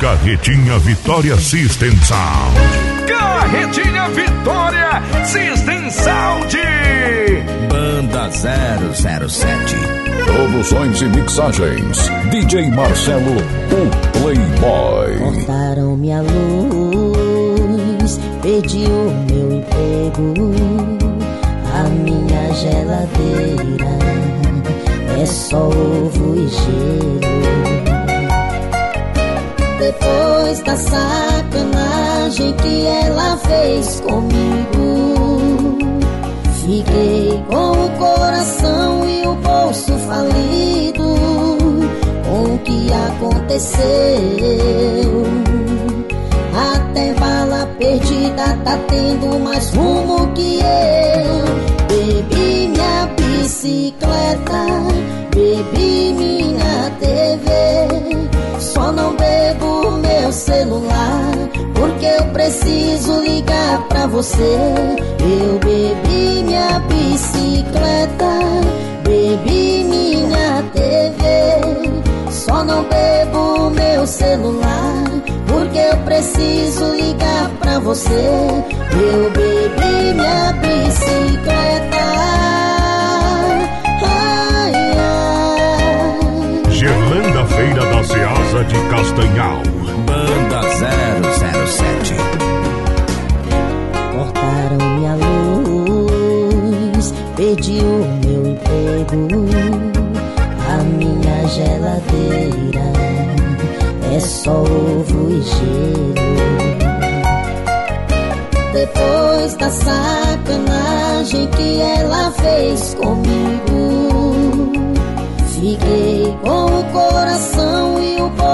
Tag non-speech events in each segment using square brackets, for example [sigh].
Carretinha Vitória System Sound. Carretinha Vitória System Sound. Banda 007. Produções e mixagens. DJ Marcelo, o Playboy. Cortaram minha luz, perdi o meu emprego. A minha geladeira é só ovo e gelo. Depois da sacanagem que ela fez comigo, fiquei com o coração e o bolso falido. Com o que aconteceu? Até bala perdida tá tendo mais rumo que eu. Bebi minha bicicleta, bebi minha TV. Só não meu celular, porque eu preciso ligar pra você. Eu bebi minha bicicleta, bebi minha TV. Só não bebo meu celular, porque eu preciso ligar pra você. Eu bebi minha bicicleta. Ceasa de Castanhal. Banda 007. Cortaram minha luz, perdi o meu emprego. A minha geladeira é só ovo e gelo. Depois da sacanagem que ela fez comigo, fiquei com o coração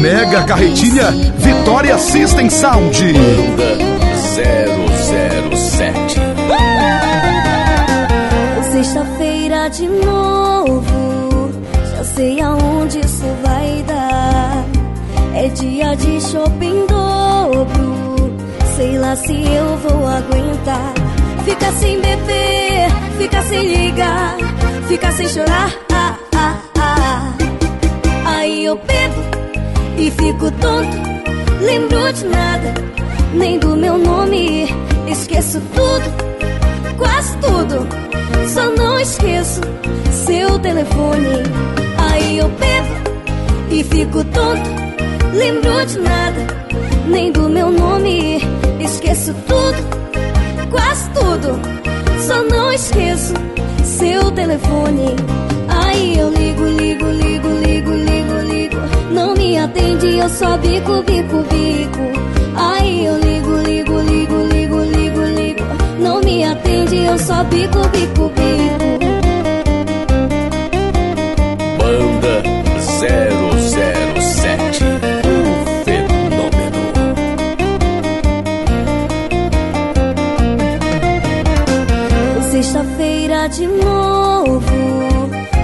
Mega Carretilha Vitória System Sound. Banda 007. Sexta-feira de novo, já sei aonde isso vai dar. É dia de shopping dobro, sei lá se eu vou aguentar. Fica sem beber, fica sem ligar, fica sem chorar. Eu bebo e fico tonto, lembro de nada, nem do meu nome, esqueço tudo, quase tudo. Só não esqueço seu telefone. Aí eu bebo e fico tonto, lembro de nada, nem do meu nome, esqueço tudo, quase tudo. Só não esqueço seu telefone. Aí eu ligo, ligo, ligo. Não me atende, eu só bico, bico, bico. Aí eu ligo, ligo, ligo, ligo, ligo, ligo. Não me atende, eu só bico, bico, bico. Banda 007. O fenômeno. Sexta-feira de novo,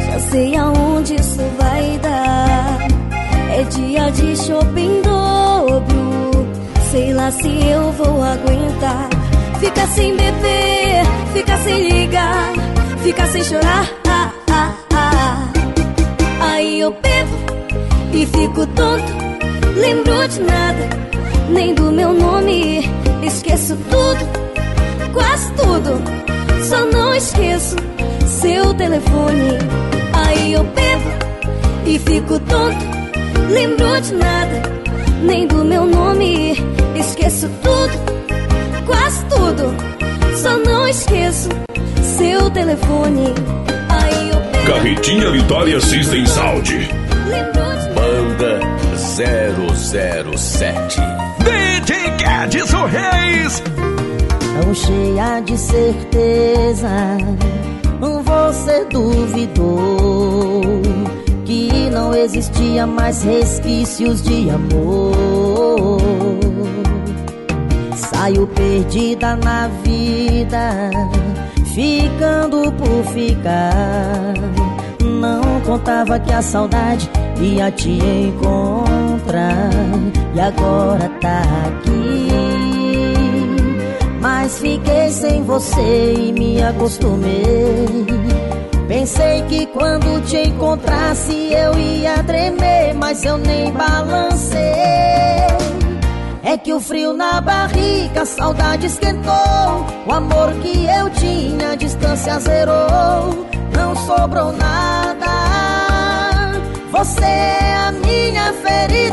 já sei aonde dar. É dia de shopping dobro, sei lá se eu vou aguentar. Fica sem beber, fica sem ligar, fica sem chorar. Ah, ah, ah. Aí eu bebo e fico tonto, lembro de nada, nem do meu nome, esqueço tudo, quase tudo. Só não esqueço seu telefone. Aí eu bebo e fico tonto, lembro de nada, nem do meu nome, esqueço tudo, quase tudo. Só não esqueço seu telefone. Aí eu Carretinha Vitória System Sound. Banda 007. DJ Guedes o Reis. Tão cheia de certeza, você duvidou que não existia mais resquícios de amor. Saio perdida na vida, ficando por ficar. Não contava que a saudade ia te encontrar. E agora tá aqui. Mas fiquei sem você e me acostumei. Pensei que quando te encontrasse eu ia tremer, mas eu nem balancei. É que o frio na barriga, a saudade esquentou. O amor que eu tinha, a distância zerou. Não sobrou nada. Você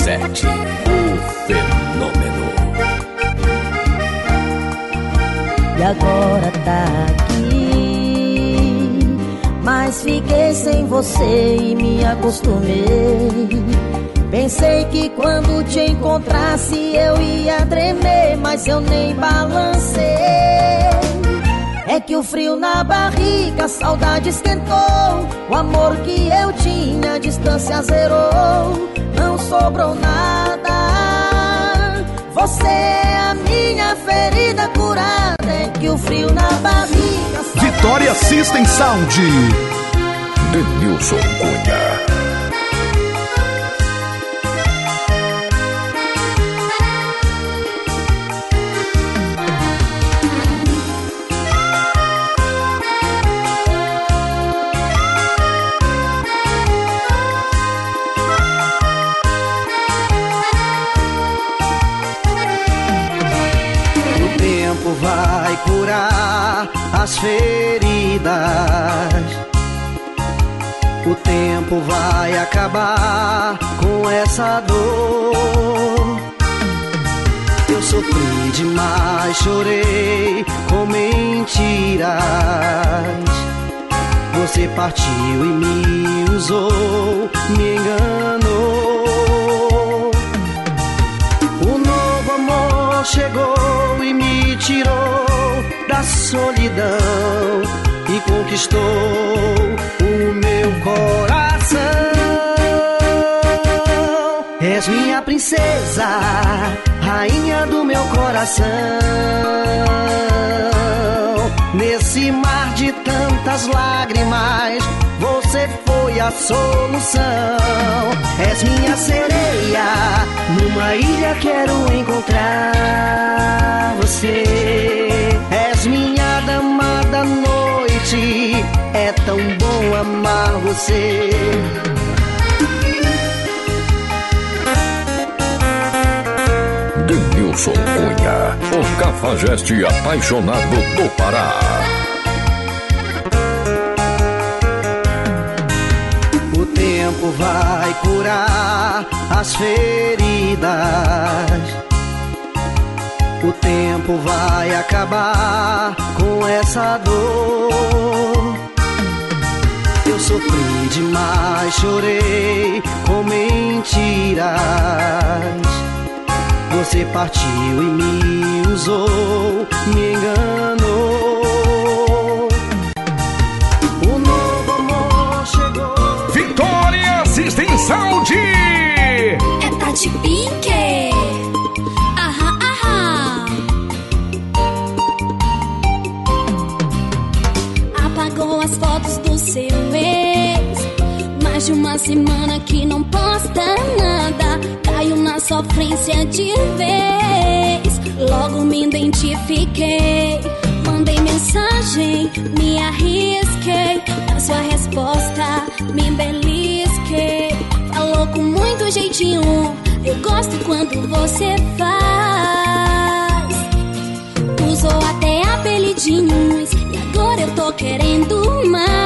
007 O Fenômeno E agora tá aqui. Mas fiquei sem você e me acostumei. Pensei que quando te encontrasse eu ia tremer, mas eu nem balancei. É que o frio na barriga, a saudade esquentou. O amor que eu tinha, a distância zerou. Não sobrou nada. Você é a minha ferida curada. É que o frio na barriga. Vitória System Sound. Denilson Cunha. Curar as feridas. O tempo vai acabar com essa dor. Eu sofri demais, chorei com mentiras. Você partiu e me usou, me enganou. O novo amor chegou e me tirou da solidão e conquistou o meu coração. És minha princesa, rainha do meu coração. Nesse mar de tantas lágrimas, você foi a solução. És minha sereia, numa ilha quero encontrar você. És minha dama da noite, é tão bom amar você. Denilson Cunha. O cafajeste apaixonado do Pará. Tempo vai curar as feridas. O tempo vai acabar com essa dor. Eu sofri demais, chorei com mentiras. Você partiu e me usou, me enganou. System Sound! É Tati Pink. Aham, aham. Apagou as fotos do seu ex. Mais de uma semana que não posta nada. Caiu na sofrência de vez. Logo me identifiquei. Mandei mensagem, me arrisquei. Na sua resposta, me belisquei com muito jeitinho. Eu gosto quando você faz. Usou até apelidinhos e agora eu tô querendo mais.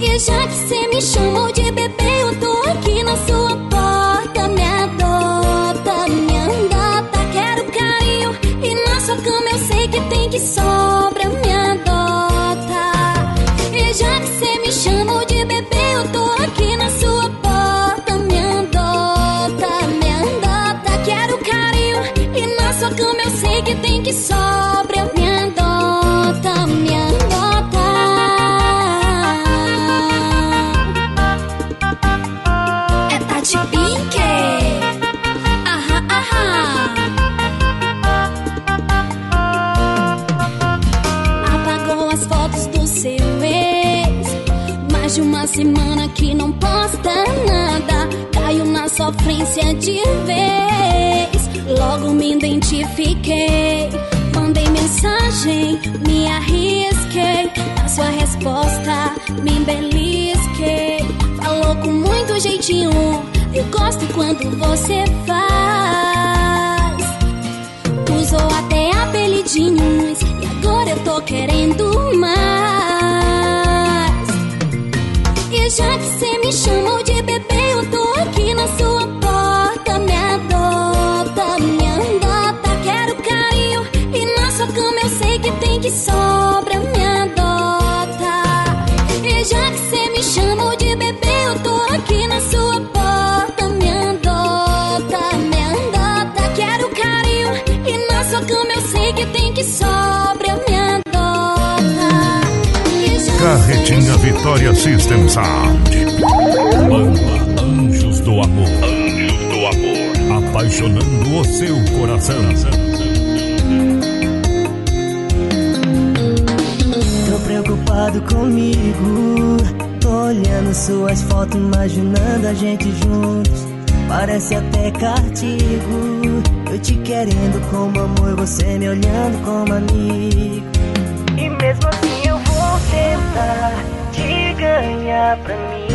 E já que você me chamou de bebê, eu tô aqui na sua porta. Me adota, me andota. Quero carinho e na sua cama eu sei que tem que sobra. Me adota. E já que você me chamou de que sobra eu me adota, me adota. É Tati Pink? Aham, aham. Apagou as fotos do seu ex. Mais de uma semana que não posta nada. Caiu na sofrência de ver. Logo me identifiquei. Mandei mensagem, me arrisquei. Na sua resposta, me belisquei. Falou com muito jeitinho. Eu gosto quando você faz. Usou até apelidinhos. E agora eu tô querendo mais. E já que você me chamou de Carretinha Vitória System Sound. Banda Anjos do Amor. Anjos do Amor. Apaixonando o seu coração. Tô preocupado comigo. Tô olhando suas fotos, imaginando a gente juntos. Parece até cartigo. Eu te querendo como amor, você me olhando como amigo. Ganhar pra mim.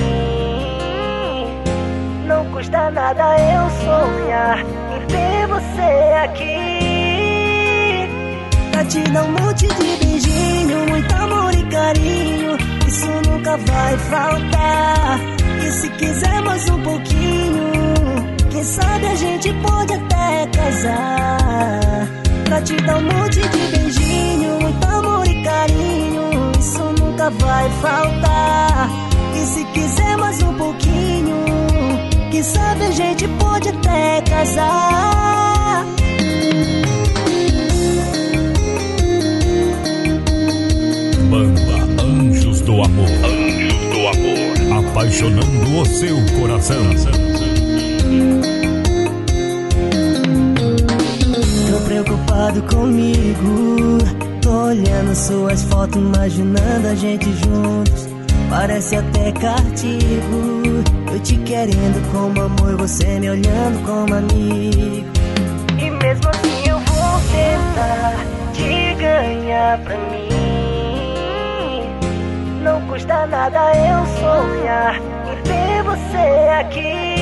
Não custa nada eu sonhar em ter você aqui. Pra te dar um monte de beijinho, muito amor e carinho. Isso nunca vai faltar. E se quiser mais um pouquinho, quem sabe a gente pode até casar. Pra te dar um monte de beijinho, muito amor e carinho. Isso nunca vai faltar. E se quiser mais um pouquinho, quem sabe a gente pode até casar. Banda Anjos do Amor. Anjos do Amor. Apaixonando o seu coração. Tô preocupado comigo. Tô olhando suas fotos, imaginando a gente juntos. Parece até cartigo. Eu te querendo como amor, você me olhando como amigo. E mesmo assim eu vou tentar te ganhar pra mim. Não custa nada eu sonhar em ter você aqui.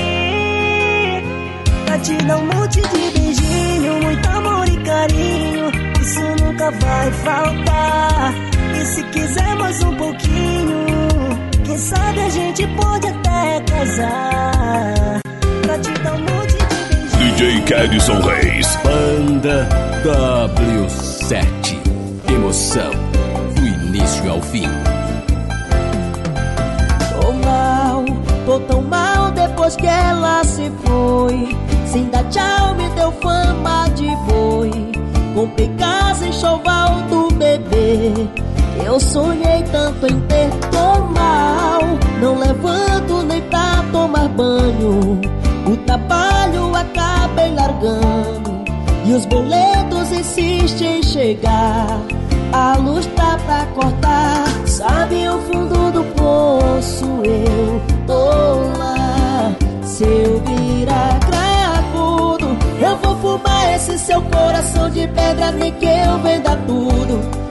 Pra te dar um monte de beijinho, muito amor e carinho. Isso nunca vai faltar. E se quiser mais um pouquinho, quem sabe a gente pode até casar. Pra te dar um monte de. DJ Kedson Reis. Banda W7. Emoção do início ao fim. Tô mal, tô tão mal depois que ela se foi. Sem dar tchau, me deu fama de boi. Comprei casa em choval do bebê. Eu sonhei tanto em ter, mal. Não levanto nem pra tomar banho. O trabalho acabei largando. E os boletos insistem em chegar. A luz tá pra cortar. Sabe o fundo do poço? Eu tô lá. Se eu virar cracudo, eu vou fumar esse seu coração de pedra, nem que eu venda tudo.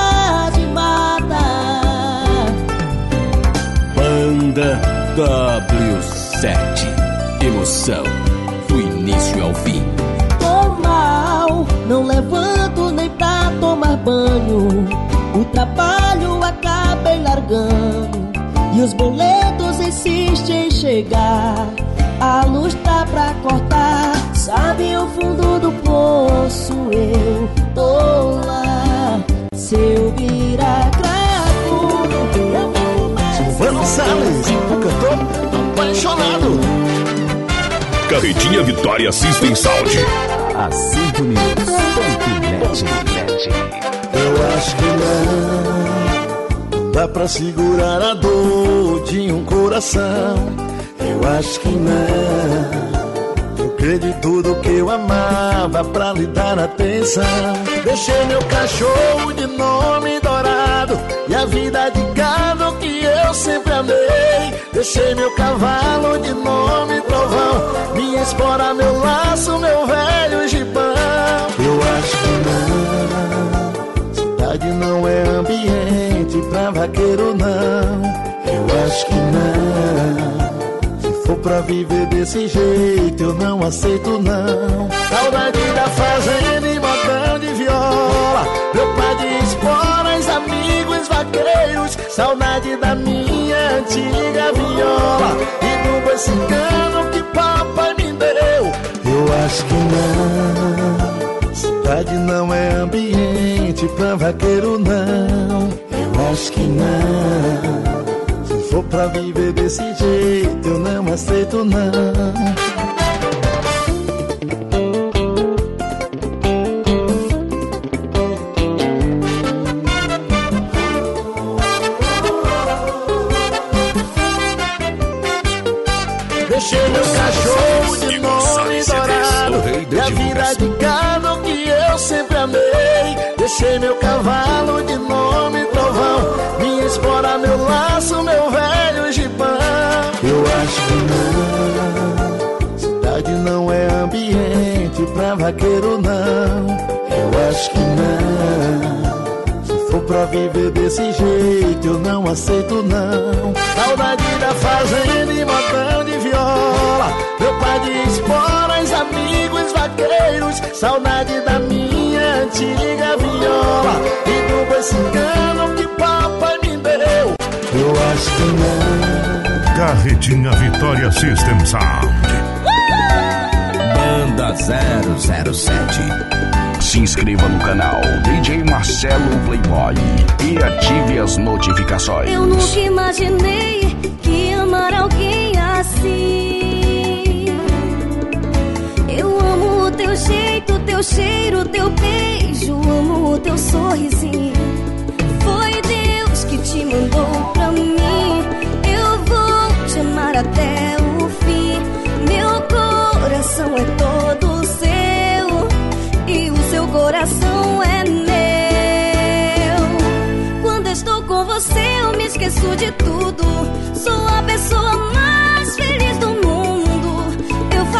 W7. Emoção do início ao fim. Tô mal, não levanto nem pra tomar banho. O trabalho acabei largando. E os boletos insistem em chegar. A luz tá pra cortar. Sabe o fundo do poço? Eu tô lá. Se eu virar Salles, o cantor apaixonado. Carretinha Vitória System Sound. A 5 News. Eu acho que não dá pra segurar a dor de um coração. Eu acho que não. Eu de tudo que eu amava pra lhe dar atenção. Deixei meu cachorro de nome dourado e a vida de eu sempre amei. Deixei meu cavalo de nome trovão, minha espora, meu laço, meu velho gibão. Eu acho que não, cidade não é ambiente pra vaqueiro, não. Eu acho que não. Se for pra viver desse jeito, eu não aceito, não. Saudade da fazenda e modão de viola. Meu pai de esporas, amigos vaqueiros. Saudade da minha antiga viola. E do boi que papai me deu. Eu acho que não. Cidade não é ambiente pra vaqueiro, não. Eu acho que não. Se for pra viver desse jeito, eu não aceito, não. Meu cavalo de nome trovão Minha espora, meu laço, meu velho gibão Eu acho que não Cidade não é ambiente pra vaqueiro não Eu acho que não se for pra viver desse jeito, eu não aceito não. Saudade da fazenda e modão de viola. Meu pai de esporas, amigos vaqueiros. Saudade da minha antiga viola. E do boi cigano que papai me deu. Eu acho que não. Carretinha Vitória System Sound. Banda 007. Se inscreva no canal DJ Marcelo Playboy e ative as notificações. Eu nunca imaginei que amar alguém assim. Jeito, teu cheiro, teu beijo, amo o teu sorrisinho. Foi Deus que te mandou pra mim. Eu vou te amar até o fim. Meu coração é todo seu e o seu coração é meu. Quando estou com você, eu me esqueço de tudo. Sou a pessoa mais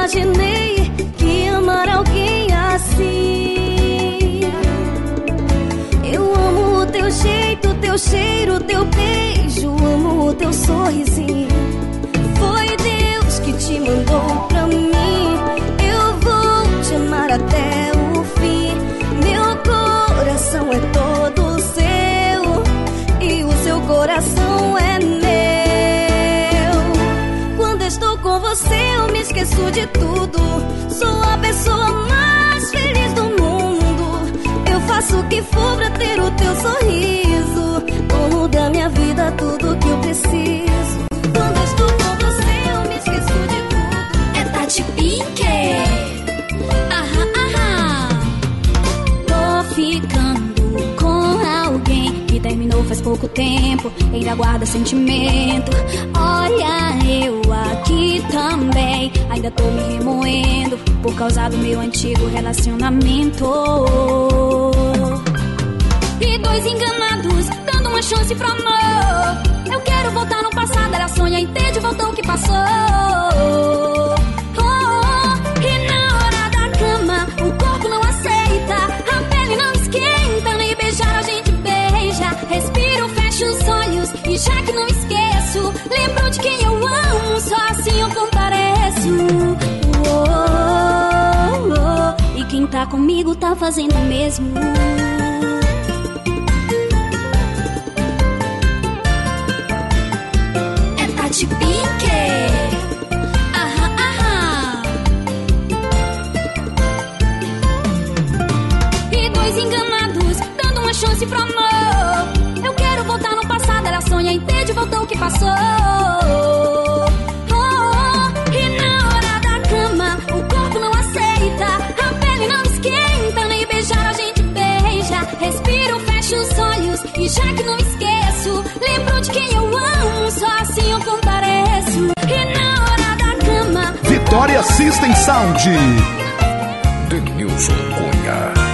Imaginei que amar alguém assim. Eu amo o teu jeito, teu cheiro, teu beijo, amo o teu sorrisinho. Foi Deus que te mandou você, eu me esqueço de tudo. Sou a pessoa mais feliz do mundo. Eu faço o que for pra ter o teu sorriso. Dono da minha vida, tudo que eu preciso. Quando estou com você, eu me esqueço de tudo. É Tati Pink. Aham, aham. Tô ficando com alguém que terminou faz pouco tempo. Ainda guarda sentimento. Olha, eu também. Ainda tô me remoendo por causa do meu antigo relacionamento. E dois enganados, dando uma chance pro amor. Eu quero voltar no passado, era sonho em ter de volta o que passou. Oh, oh, e na hora da cama, o corpo não aceita, a pele não esquenta, nem beijar a gente beija. Respiro, fecho os olhos e já que comigo tá fazendo o mesmo. É Tati Pique. Aham, aham. E dois enganados, dando uma chance pro amor. Eu quero voltar no passado, ela sonha, entende, voltou o que passou. E já que não esqueço, lembro de quem eu amo. Só assim eu compareço. E na hora da cama. Vitória System Sound. Denilson Cunha.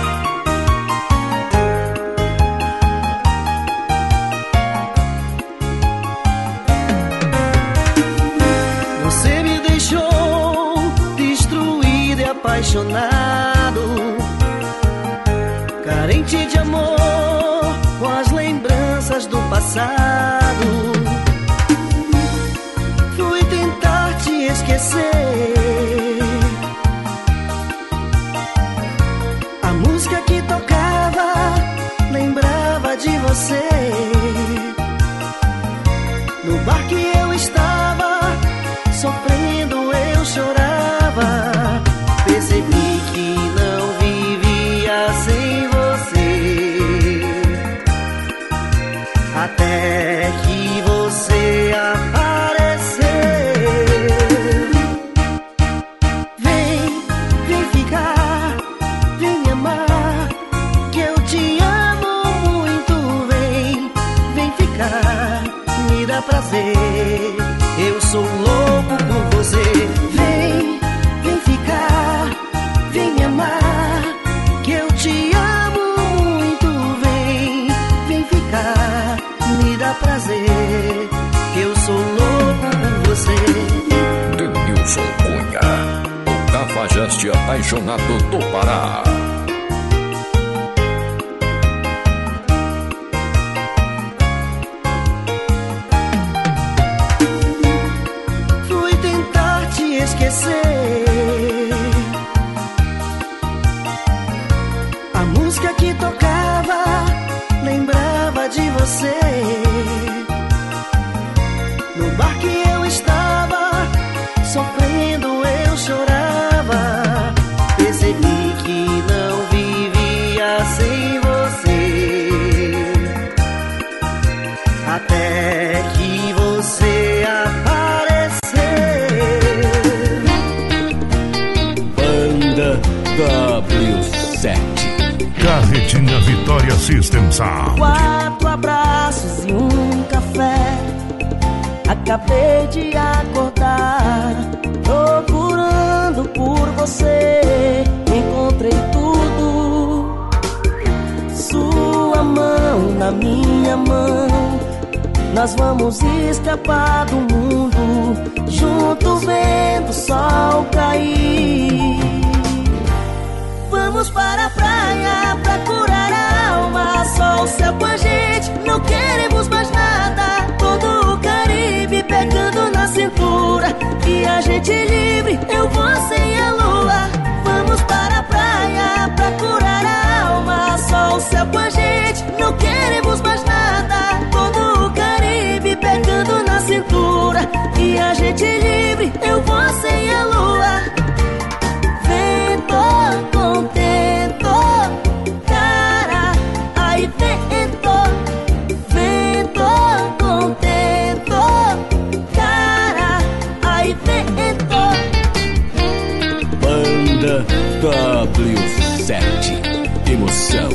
emoção,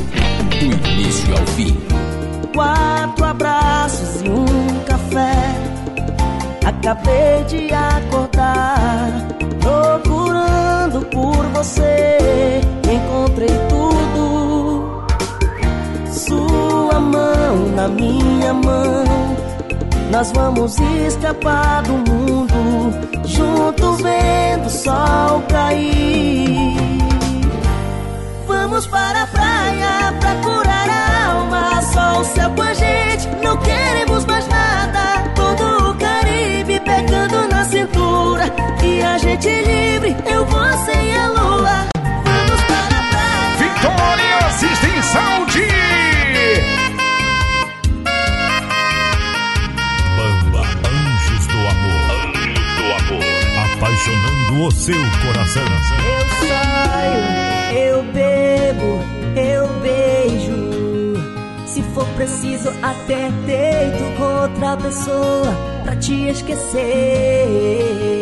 do início ao fim. Quatro abraços e um café. Acabei de acordar, procurando por você. Encontrei tudo. Sua mão na minha mão. Nós vamos escapar do mundo, juntos vendo o sol cair. Vamos para a praia pra curar a alma. Só o céu com a gente, não queremos mais nada. Todo o Caribe pegando na cintura. E a gente livre, eu, vou sem a lua. Vamos para a praia. Vitória, do amor apaixonando o seu coração. Eu saio, eu bebo beijo. Se for preciso, até deito com outra pessoa pra te esquecer.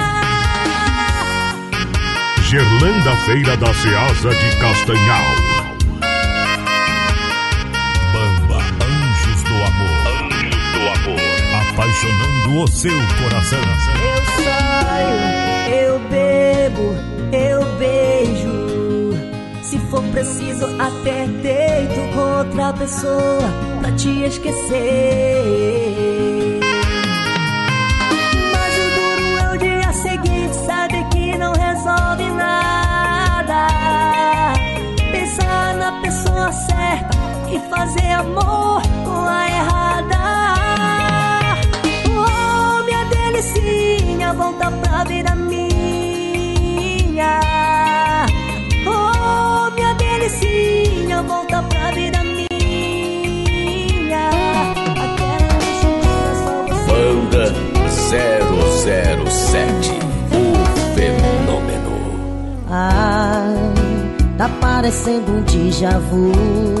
Gerlanda Feira da Ceasa de Castanhal. Bamba Anjos do Amor. Anjos do Amor. Apaixonando o seu coração. Eu saio, eu bebo, eu beijo. Se for preciso, até deito com outra pessoa pra te esquecer. Fazer amor com a errada. Oh, minha delicinha, volta pra vida minha. Oh, minha delicinha, volta pra vida minha. Banda 007. O fenômeno. Ah, tá parecendo um déjà vu.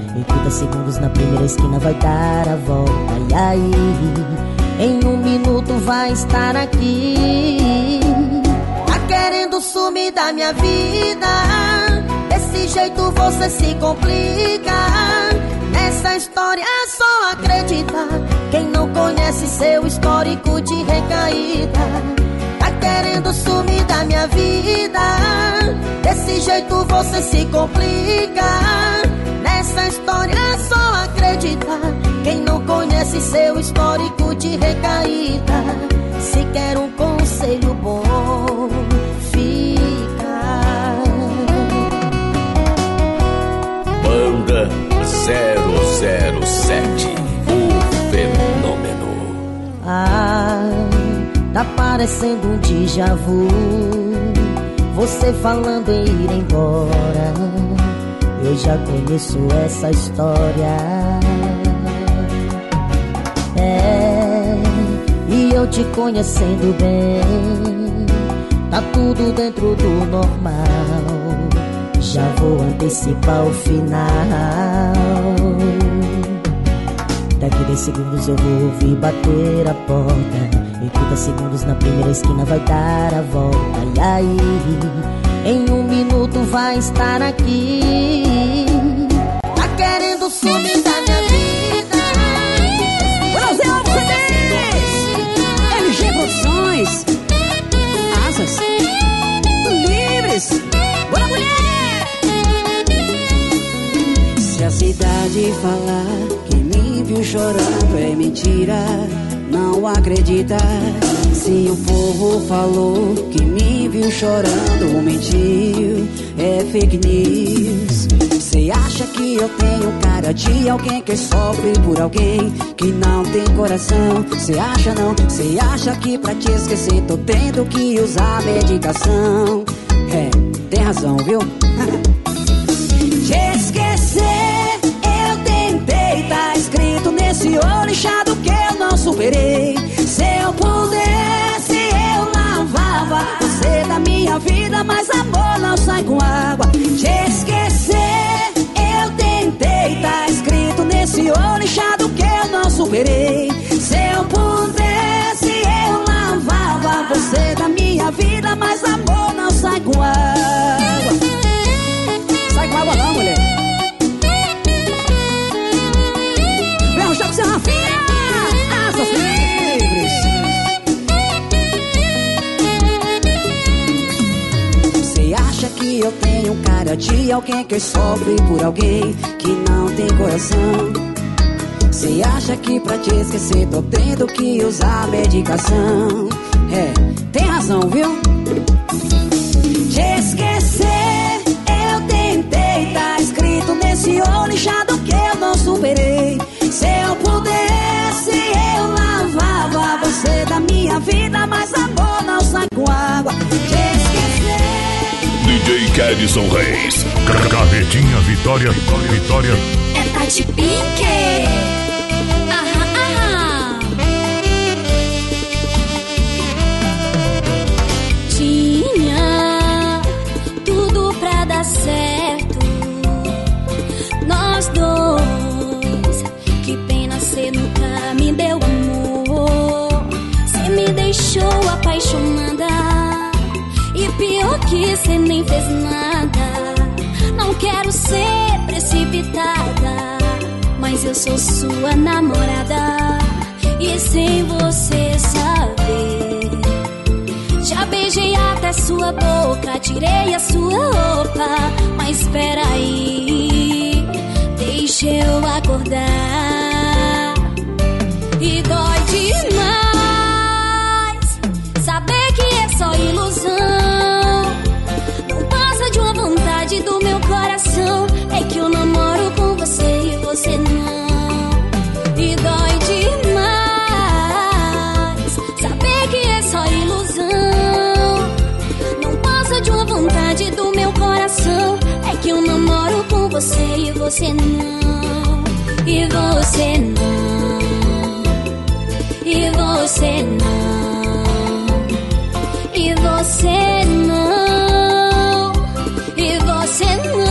Em 30 segundos na primeira esquina vai dar a volta. E aí, em um minuto vai estar aqui. Tá querendo sumir da minha vida. Desse jeito você se complica. Nessa história é só acreditar. Quem não conhece seu histórico de recaída. Tá querendo sumir da minha vida. Desse jeito você se complica. Nessa história é só acreditar. Quem não conhece seu histórico de recaída. Se quer um conselho bom, fica. Banda 007. O fenômeno. Ah, tá parecendo um déjà vu. Você falando em ir embora. Eu já conheço essa história. É, e eu te conhecendo bem. Tá tudo dentro do normal. Já vou antecipar o final. Daqui 10 segundos eu vou ouvir bater a porta. Em 30 segundos na primeira esquina vai dar a volta. E aí, em um minuto vai estar aqui. Tá querendo sumir da minha vida. Brasil CDs! LG Produções! Asas! Livres! Bora, mulher! Se a cidade falar que me viu chorando é mentira, não acredita. Se o povo falou que me viu chorando, mentiu, é fake news. Cê acha que eu tenho cara de alguém que sofre por alguém que não tem coração? Cê acha não? Cê acha que pra te esquecer tô tendo que usar medicação? É, tem razão, viu? [laughs] te esquecer, eu tentei, tá nesse olho superei. Se eu pudesse, eu lavava você da minha vida, mas amor não sai com água. Te esquecer, eu tentei, tá escrito nesse olho inchado que eu não superei. Se eu pudesse, eu lavava você da minha vida, mas amor não sai com água. Eu tenho cara de alguém que sofre por alguém que não tem coração? Você acha que pra te esquecer tô tendo que usar medicação? É, tem razão, viu? DJ Kedson Reis. Carretinha Vitória, Vitória. É Tati Pink. Aham, fez nada. Não quero ser precipitada, mas eu sou sua namorada. E sem você saber, já beijei até sua boca, tirei a sua roupa. Mas espera aí, deixa eu acordar. Você e você não. E você não. E você não. E você não. E você não.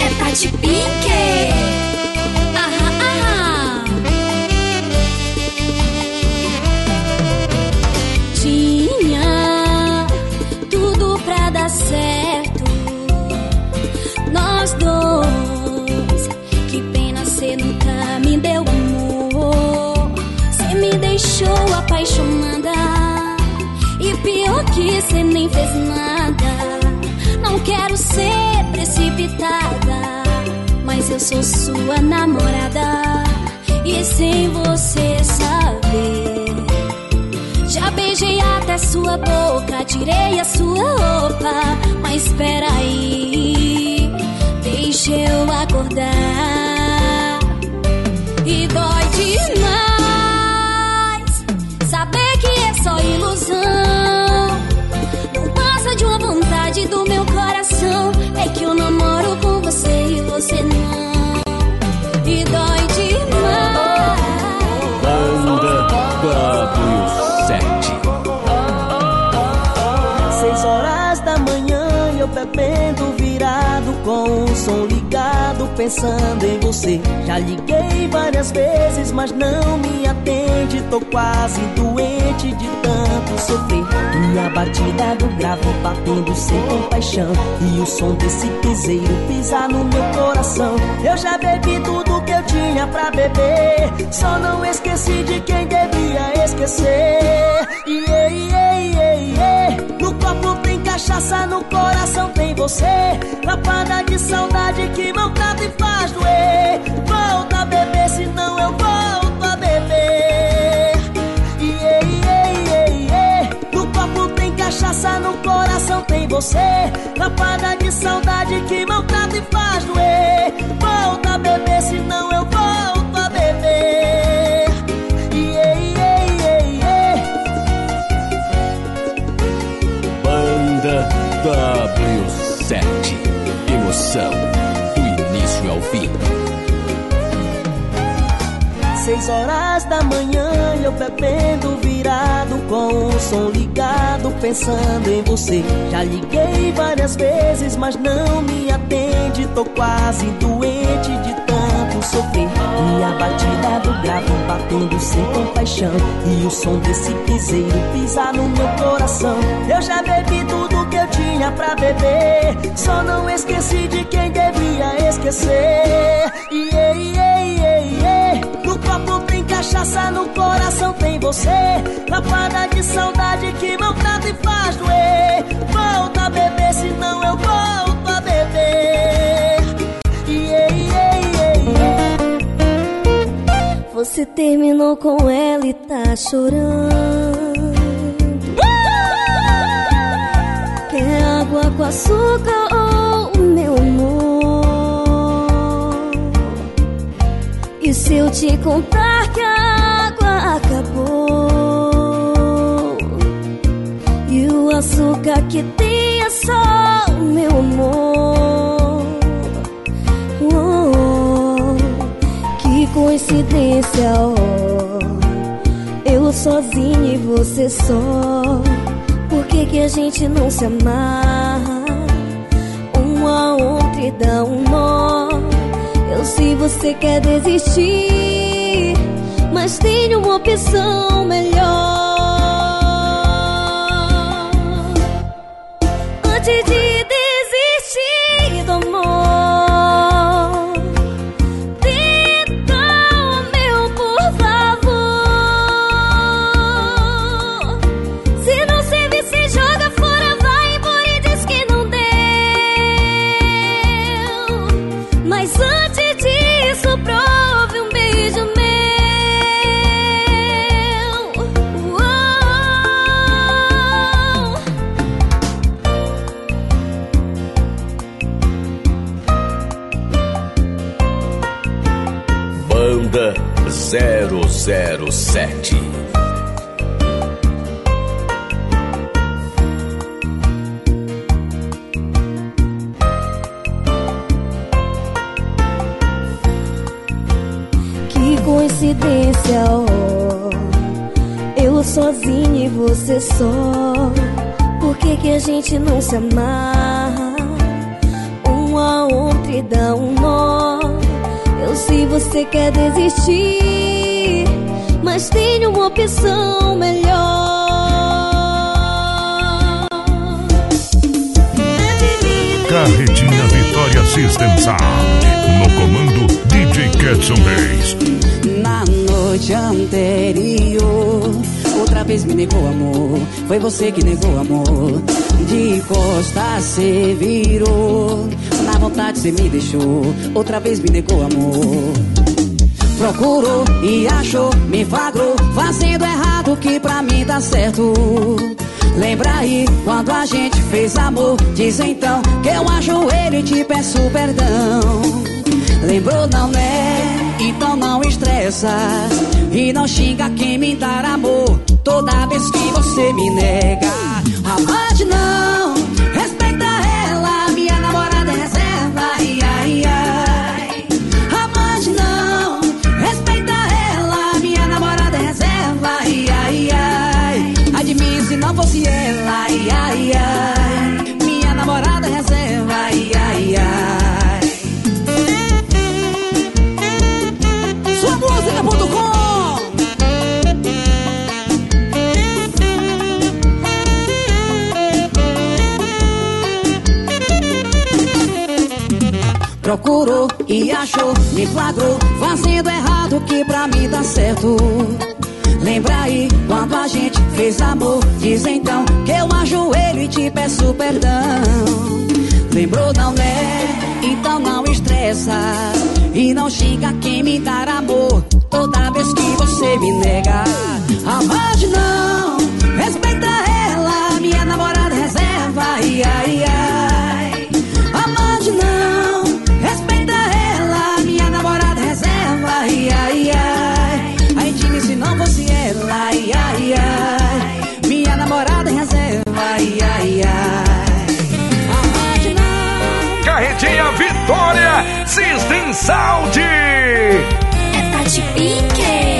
É Tati Pink. Nada. Não quero ser precipitada. Mas eu sou sua namorada. E sem você saber. Já beijei até sua boca, tirei a sua roupa. Mas espera aí, deixa eu acordar. E dói demais você e você pensando em você. Já liguei várias vezes mas não me atende. Tô quase doente de tanto sofrer. E a batida do gravo batendo sem compaixão. E o som desse piseiro pisar no meu coração. Eu já bebi tudo que eu tinha pra beber. Só não esqueci de quem devia esquecer cachaça, no coração tem você. Lapada de saudade que maltrata e faz doer. Volta a beber, senão eu volto a beber. Yeah, yeah, yeah, yeah. No copo tem cachaça, no coração tem você. Lapada de saudade que maltrata e faz doer. Volta a beber, senão eu volto Do início ao fim. Seis horas da manhã eu bebendo virado com o som ligado pensando em você. Já liguei várias vezes mas não me atende. Tô quase doente de tanto sofrer. E a batida do grave batendo sem compaixão. E o som desse piseiro pisar no meu coração. Eu já bebi eu tinha pra beber Só não esqueci de quem devia esquecer yeah, yeah, yeah, yeah. No copo tem cachaça, no coração tem você Lapada de saudade que maltrata e faz doer Volta a beber, senão eu volto a beber yeah, yeah, yeah, yeah. Você terminou com ela e tá chorando. Água com açúcar ou meu amor? E se eu te contar que a água acabou? E o açúcar que tem é só o meu amor. Oh, que coincidência, oh. Eu sozinha e você só. Que a gente não se amarra? Um a outro e dá um nó. Eu sei você quer desistir, mas tem uma opção melhor. Antes de só. Por que, que a gente não se amarra? Um a outro e dá um nó. Eu sei você quer desistir, mas tem uma opção melhor. Carretinha Vitória System Sound. No comando DJ Ketson Reis. Na noite anterior, vez me negou amor. Foi você que negou amor. De costas cê virou. Na vontade cê me deixou. Outra vez me negou amor. Procurou e achou, me flagrou, fazendo errado que pra mim dá certo. Lembra aí quando a gente fez amor? Diz então que eu ajoelho e te peço perdão. Lembrou não né? Então não estressa e não xinga quem me dar amor. Toda vez que você me nega, amante não, Procurou e achou, me flagrou, fazendo errado que pra mim dá certo. Lembra aí quando a gente fez amor? Diz então que eu ajoelho e te peço perdão. Lembrou não né? Então não estressa e não xinga quem me dar amor. Toda vez que você me nega, amante não, respeita ela, minha namorada reserva. Ai, ai, Vitória System Sound. É Tati Pique.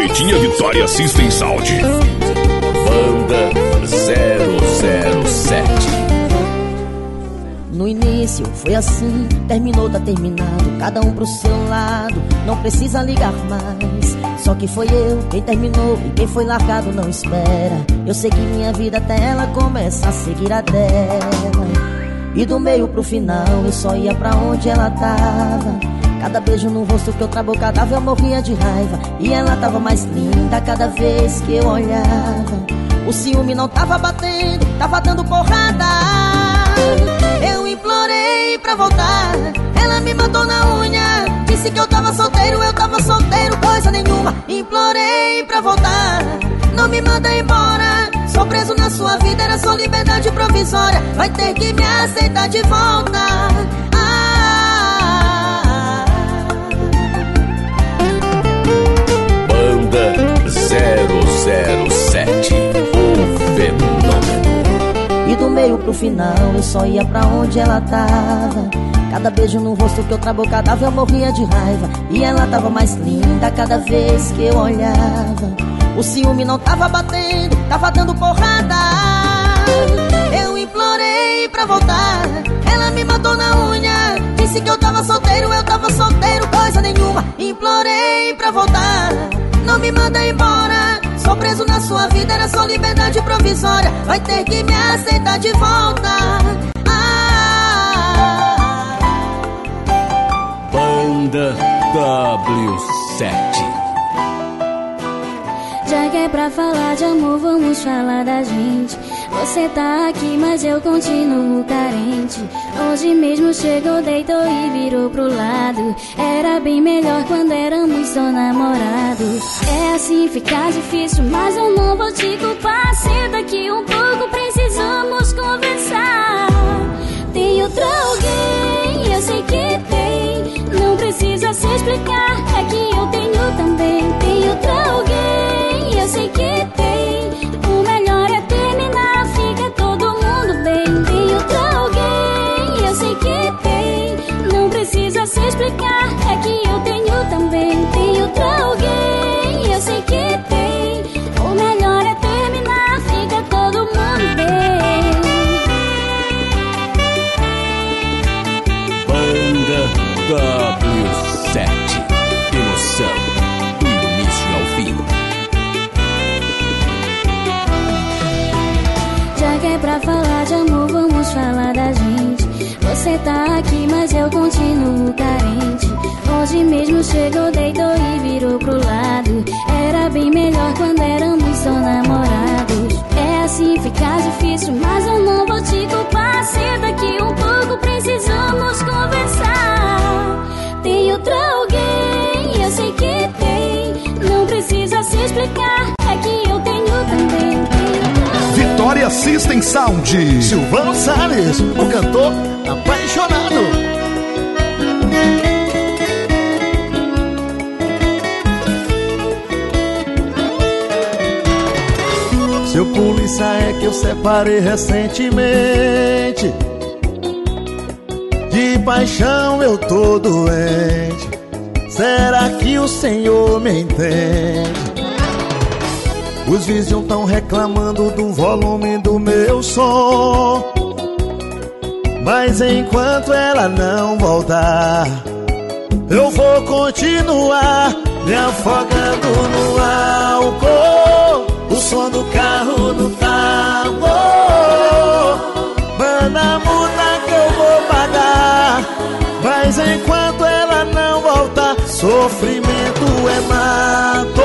Carretinha Vitória System Sound. Banda 007. No início foi assim, terminou, tá terminado. Cada um pro seu lado, não precisa ligar mais. Só que foi eu quem terminou e quem foi largado não espera. Eu segui minha vida até ela começa a seguir a dela. E do meio pro final eu só ia pra onde ela tava. Cada beijo no rosto que outra boca dava eu morria de raiva. E ela tava mais linda cada vez que eu olhava. O ciúme não tava batendo, tava dando porrada. Eu implorei pra voltar, ela me matou na unha. Disse que eu tava solteiro, eu tava solteiro, coisa nenhuma. Implorei pra voltar, não me manda embora. Sou preso na sua vida, era só liberdade provisória. Vai ter que me aceitar de volta. Banda 007. O fenômeno. E do meio pro final eu só ia pra onde ela tava. Cada beijo no rosto que outra boca dava eu morria de raiva. E ela tava mais linda cada vez que eu olhava. O ciúme não tava batendo, tava dando porrada. Implorei pra voltar, ela me matou na unha. Disse que eu tava solteiro, eu tava solteiro, coisa nenhuma. Implorei pra voltar, não me manda embora. Sou preso na sua vida, era só liberdade provisória. Vai ter que me aceitar de volta. Ah, Banda W7. Já que é pra falar de amor, vamos falar da gente. Você tá aqui, mas eu continuo carente. Hoje mesmo chegou, deitou e virou pro lado. Era bem melhor quando éramos só namorados. É assim, fica difícil, mas eu não vou te culpar. Senta aqui um pouco, precisamos conversar. tá aqui, mas eu continuo carente. Hoje mesmo chegou, deitou e virou pro lado. Era bem melhor quando éramos só namorados. É assim, ficar difícil, mas eu não vou te culpar. System Sound. Silvano Salles, o cantor apaixonado. Seu polícia é que eu separei recentemente. De paixão eu tô doente. Será que o Senhor me entende? Os vizinhos tão reclamando do volume do meu som. Mas enquanto ela não voltar, eu vou continuar me afogando no álcool. O som do carro no tambor Manda a multa que eu vou pagar Mas enquanto ela não voltar Sofrimento é mato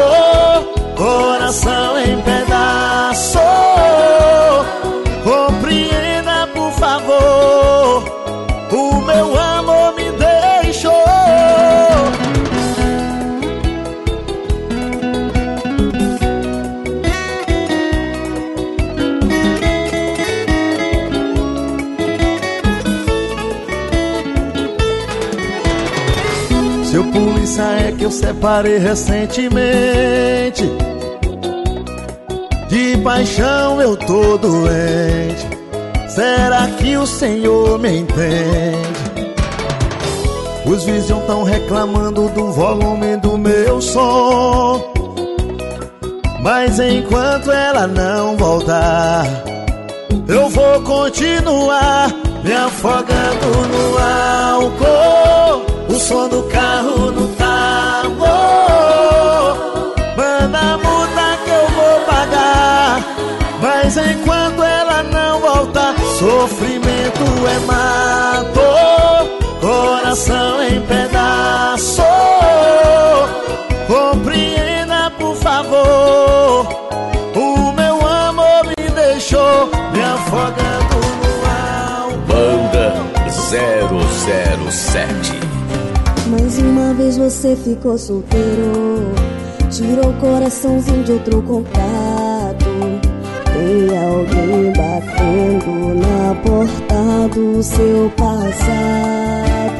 Coração eu separei recentemente. De paixão eu tô doente. Será que o Senhor me entende? Os vizinhos tão reclamando do volume do meu som. Mas enquanto ela não voltar, eu vou continuar me afogando no álcool. O som do carro no tambor Manda a multa que eu vou pagar. Mas enquanto ela não voltar Sofrimento é mato. Coração em pedaço. Compreenda por favor. O meu amor me deixou Me afogando no álcool Banda 007 Mais uma vez você ficou solteiro. Tirou o coraçãozinho de outro contato. Tem alguém batendo na porta do seu passado.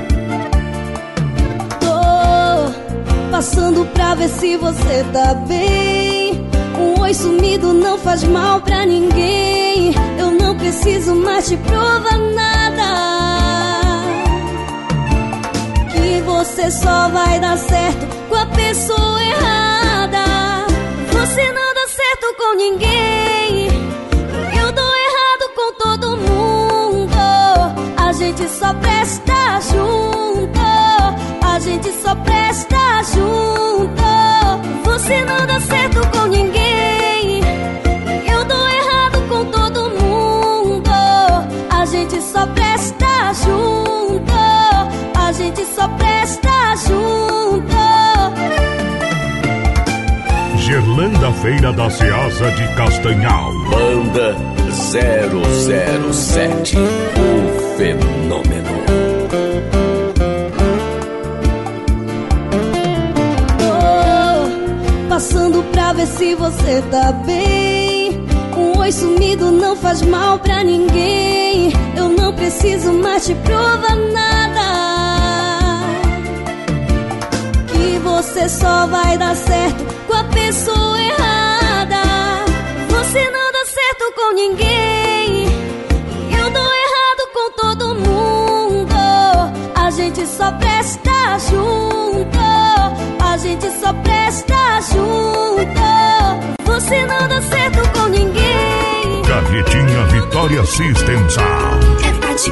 Tô passando pra ver se você tá bem. Um oi sumido não faz mal pra ninguém. Eu não preciso mais te provar nada você só vai dar certo com a pessoa errada. Você não dá certo com ninguém. Eu dou errado com todo mundo. A gente só presta junto. A gente só presta junto. Você não dá certo com ninguém. Eu dou errado com todo mundo. A gente só presta junto. A gente só presta junto. Gerlanda Feira da Ceasa de Castanhal. Banda 007 O Fenômeno Tô passando pra ver se você tá bem. Um oi sumido não faz mal pra ninguém. Eu não preciso mais te provar nada. Você só vai dar certo com a pessoa errada. Você não dá certo com ninguém. Eu dou errado com todo mundo. A gente só presta junto. A gente só presta junto. Você não dá certo com ninguém. Carretinha Vitória System Sound. É Tati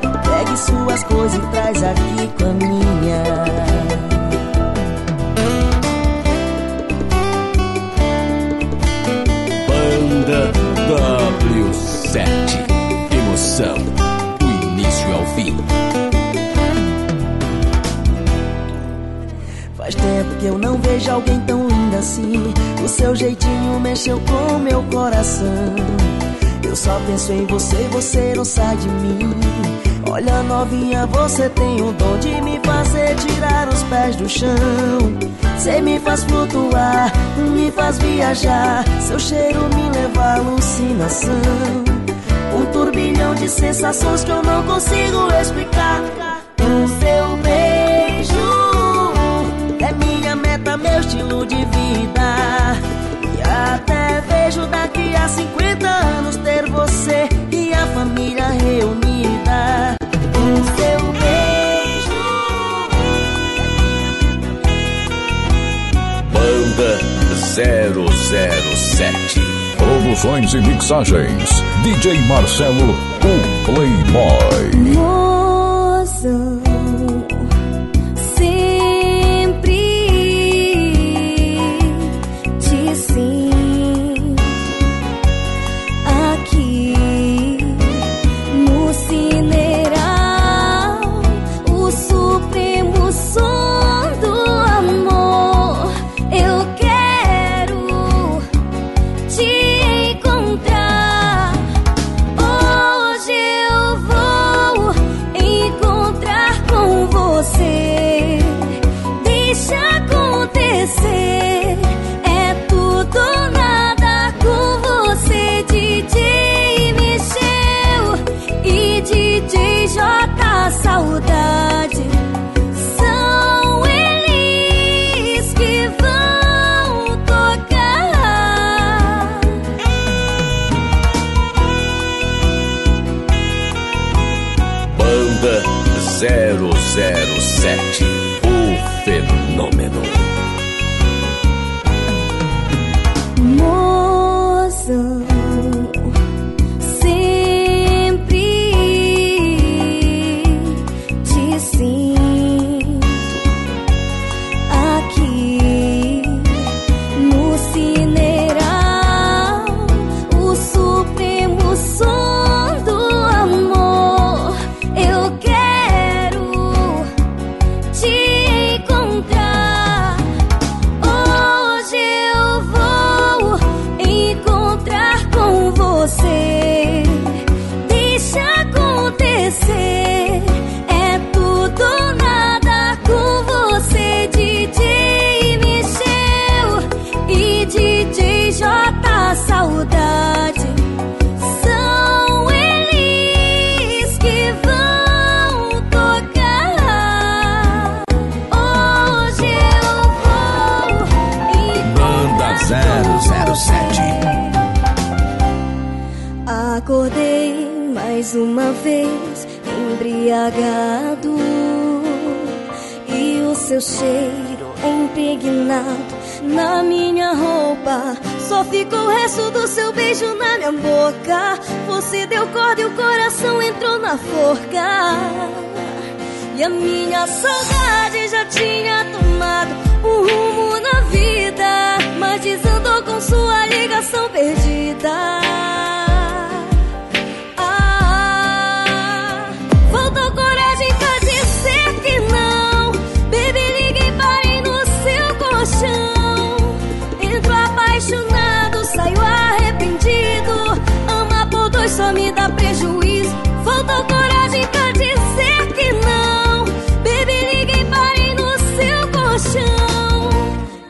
Pegue suas coisas e traz aqui com a minha. Banda W7. Emoção do início ao fim. Faz tempo que eu não vejo alguém tão linda assim. O seu jeitinho mexeu com meu coração. Eu só penso em você, você não sai de mim. Olha, novinha, você tem o dom de me fazer tirar os pés do chão. Você me faz flutuar, me faz viajar. Seu cheiro me leva à alucinação. Um turbilhão de sensações que eu não consigo explicar. O seu beijo é minha meta, meu estilo de vida. E até vejo daqui a 50 anos ter você e a família reunida. 007. Produções e mixagens. DJ Marcelo, o Playboy. Fenômeno. me dá prejuízo. Faltou coragem pra dizer que não. Baby, liguei, parei no seu colchão.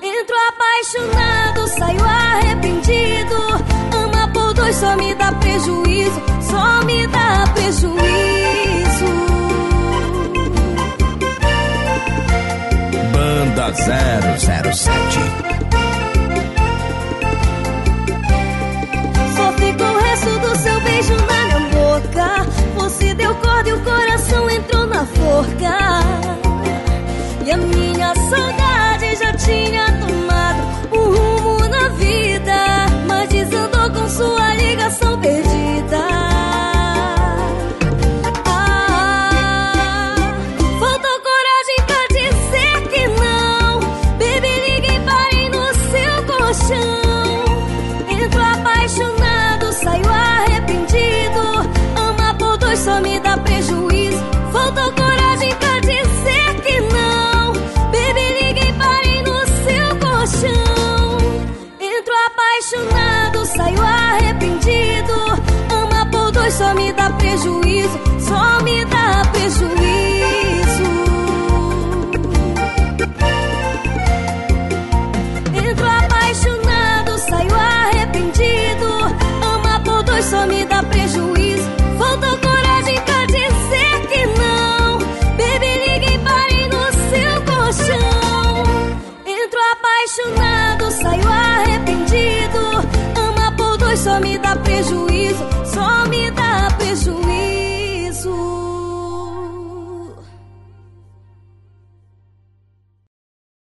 Entro apaixonado, saio arrependido. Ama por dois só me dá prejuízo. Só me dá prejuízo. Banda 007 se deu corda e o coração entrou na forca. E a minha saudade já tinha